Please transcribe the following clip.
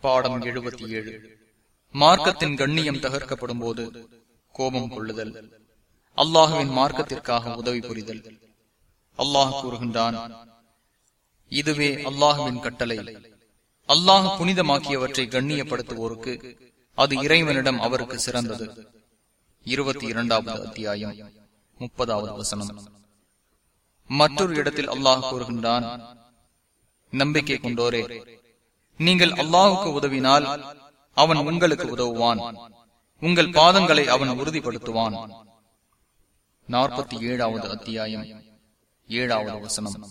பாடம் எழுபத்தி ஏழு. மார்க்கத்தின் கண்ணியம் தகர்க்கப்படும் போது கோபம் கொள்ளுதல். அல்லாஹுவின் மார்க்கத்திற்காக உதவி புரிதல். அல்லாஹ் கூறுகின்றான் இதுவே அல்லாஹுவின் கட்டளை. அல்லாஹ் புனிதமாக்கியவற்றை கண்ணியப்படுத்துவோருக்கு அது இறைவனிடம் அவருக்கு சிறந்தது. இருபத்தி இரண்டாவது அத்தியாயம் முப்பதாவது வசனம். மற்றொரு இடத்தில் அல்லாஹ் கூறுகின்றான் நம்பிக்கை கொண்டோரே நீங்கள் அல்லாஹுக்கு உதவினால் அவன் உங்களுக்கு உதவுவான். உங்கள் பாதங்களை அவன் உறுதிப்படுத்துவான். நாற்பத்தி ஏழாவது அத்தியாயம். ஏழாவது வசனம்.